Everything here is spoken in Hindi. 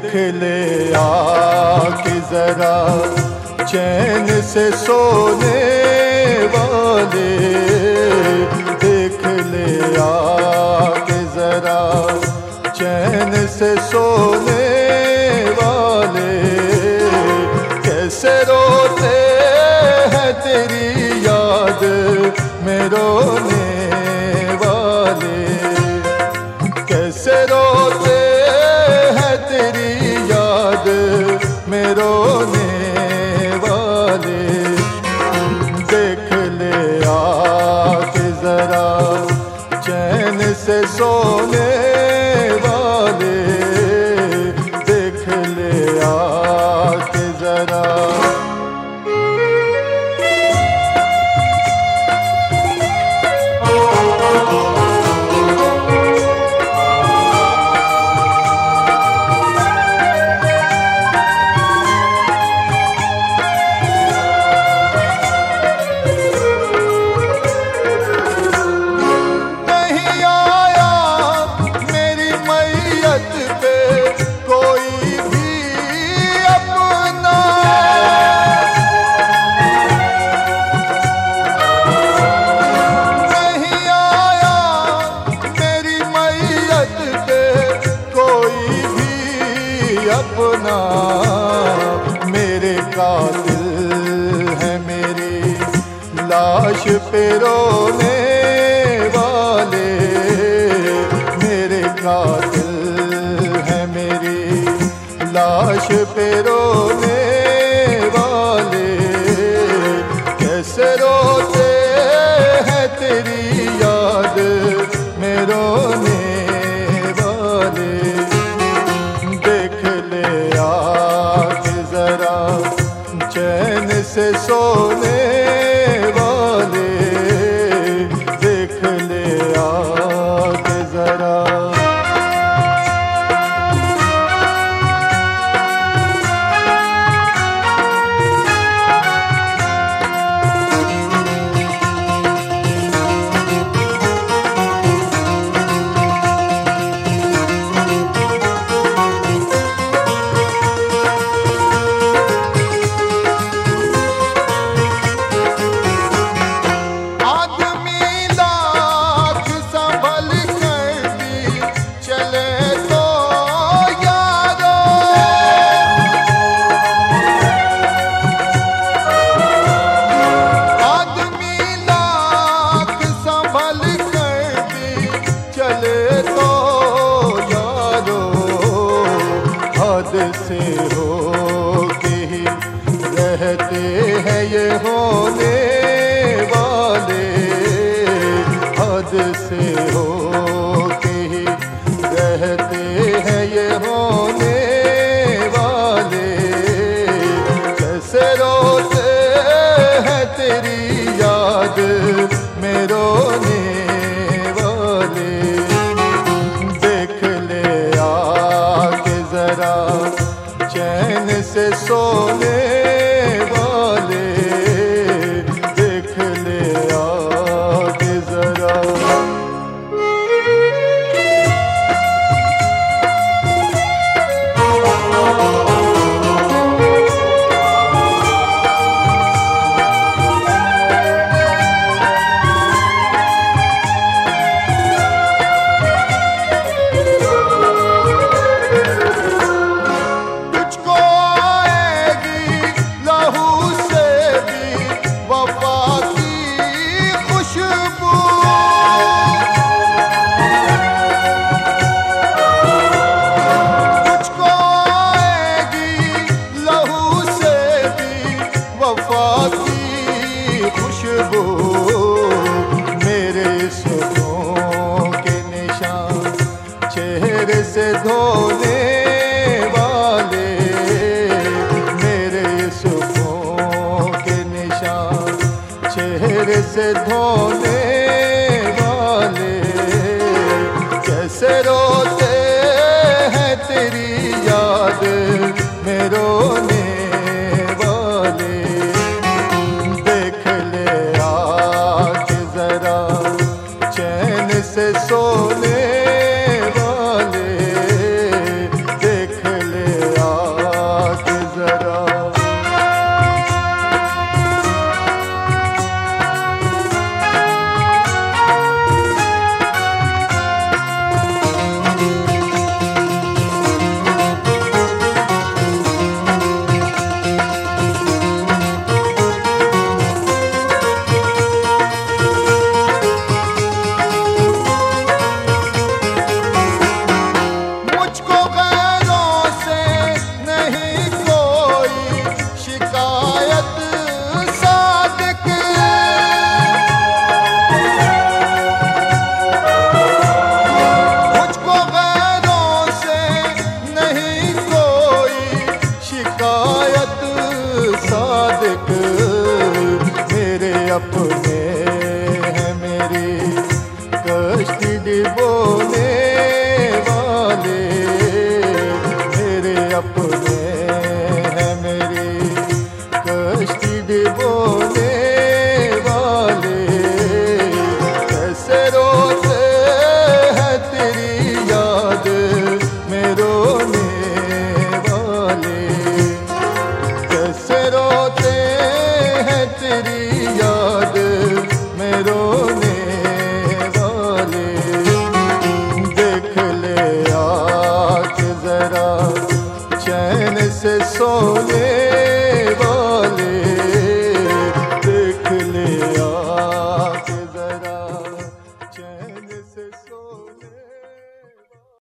देख ले आके जरा चैन से सोने वाले। देख ले आके जरा चैन से सोने वाले। कैसे रोते हैं तेरी याद में रोने में अपना मेरे कातिल है मेरी लाश पे रोने वाले। मेरे कातिल है मेरी लाश पे रोने वाले। कैसे रोते हैं तेरी याद में रोने चैन से हो से up. se soledad.